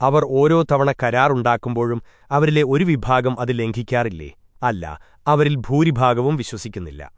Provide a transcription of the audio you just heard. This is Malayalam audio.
അവർ ഓരോ തവണ കരാറുണ്ടാക്കുമ്പോഴും അവരിലെ ഒരു വിഭാഗം അത് ലംഘിക്കാറില്ലേ? അല്ല അവരിൽ ഭൂരിഭാഗവും വിശ്വസിക്കുന്നില്ല.